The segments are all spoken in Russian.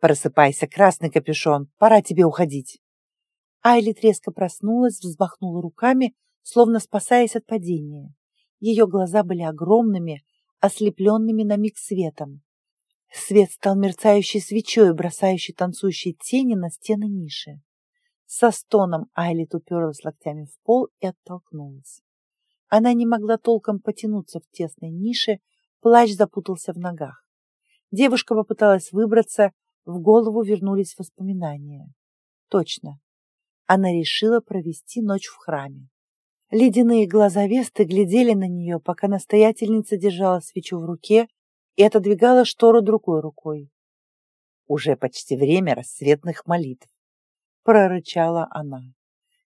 «Просыпайся, красный капюшон, пора тебе уходить!» Айлит резко проснулась, взмахнула руками, словно спасаясь от падения. Ее глаза были огромными, ослепленными на миг светом. Свет стал мерцающей свечой, бросающей танцующие тени на стены ниши. Со стоном Айлит уперлась локтями в пол и оттолкнулась. Она не могла толком потянуться в тесной нише, плащ запутался в ногах. Девушка попыталась выбраться, в голову вернулись воспоминания. Точно. Она решила провести ночь в храме. Ледяные глаза Весты глядели на нее, пока настоятельница держала свечу в руке и отодвигала штору другой рукой. «Уже почти время рассветных молитв», — прорычала она.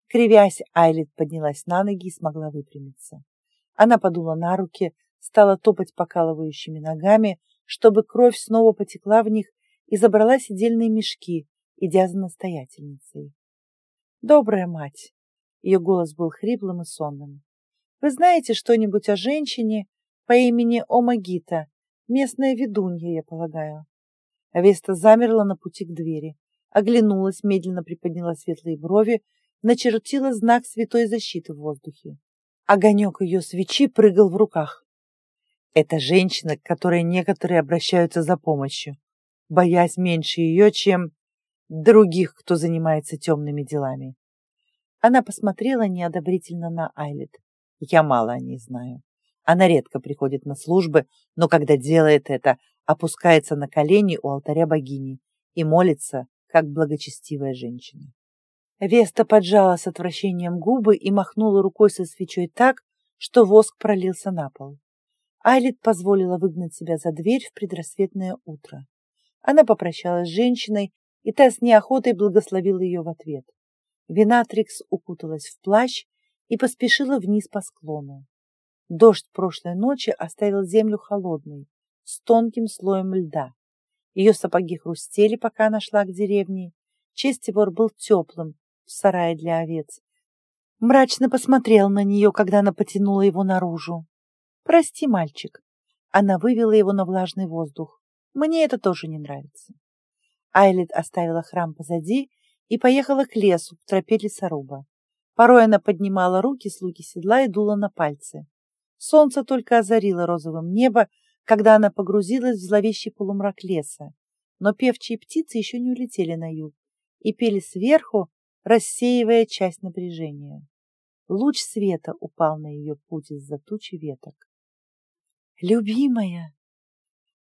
Кривясь, Айлит поднялась на ноги и смогла выпрямиться. Она подула на руки, стала топать покалывающими ногами, чтобы кровь снова потекла в них и забрала сидельные мешки, идя за настоятельницей. «Добрая мать!» Ее голос был хриплым и сонным. «Вы знаете что-нибудь о женщине по имени Омагита, Местная ведунья, я полагаю. Авеста замерла на пути к двери, оглянулась, медленно приподняла светлые брови, начертила знак святой защиты в воздухе. Огонек ее свечи прыгал в руках. Это женщина, к которой некоторые обращаются за помощью, боясь меньше ее, чем других, кто занимается темными делами. Она посмотрела неодобрительно на Айлет. Я мало о ней знаю. Она редко приходит на службы, но когда делает это, опускается на колени у алтаря богини и молится, как благочестивая женщина. Веста поджала с отвращением губы и махнула рукой со свечой так, что воск пролился на пол. Айлит позволила выгнать себя за дверь в предрассветное утро. Она попрощалась с женщиной, и та с неохотой благословила ее в ответ. Винатрикс укуталась в плащ и поспешила вниз по склону. Дождь прошлой ночи оставил землю холодной, с тонким слоем льда. Ее сапоги хрустели, пока она шла к деревне. Честибор был теплым в сарае для овец. Мрачно посмотрел на нее, когда она потянула его наружу. «Прости, мальчик». Она вывела его на влажный воздух. «Мне это тоже не нравится». Айлит оставила храм позади и поехала к лесу, в тропе лесоруба. Порой она поднимала руки с луки седла и дула на пальцы. Солнце только озарило розовым небо, когда она погрузилась в зловещий полумрак леса. Но певчие птицы еще не улетели на юг и пели сверху, рассеивая часть напряжения. Луч света упал на ее путь из-за тучи веток. «Любимая!»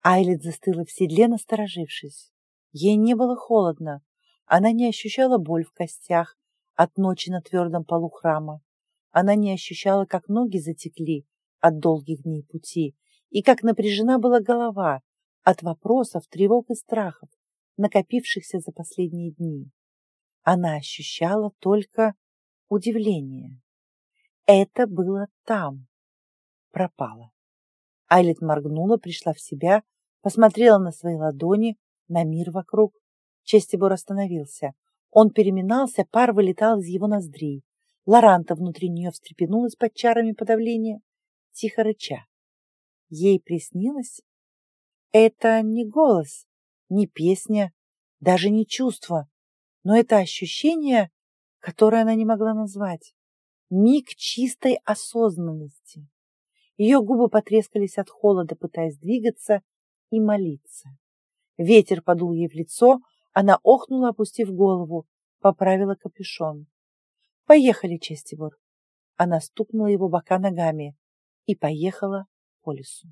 Айлет застыла в седле, насторожившись. Ей не было холодно, она не ощущала боль в костях от ночи на твердом полу храма. Она не ощущала, как ноги затекли от долгих дней пути, и как напряжена была голова от вопросов, тревог и страхов, накопившихся за последние дни. Она ощущала только удивление. Это было там. Пропало. Айлет моргнула, пришла в себя, посмотрела на свои ладони, на мир вокруг. Честибор остановился. Он переминался, пар вылетал из его ноздрей. Лоранта внутри нее встрепенулась под чарами подавления тихо рыча. Ей приснилось? Это не голос, не песня, даже не чувство, но это ощущение, которое она не могла назвать. Миг чистой осознанности. Ее губы потрескались от холода, пытаясь двигаться и молиться. Ветер подул ей в лицо, она охнула, опустив голову, поправила капюшон. «Поехали, Честибор!» Она стукнула его бока ногами и поехала по лесу.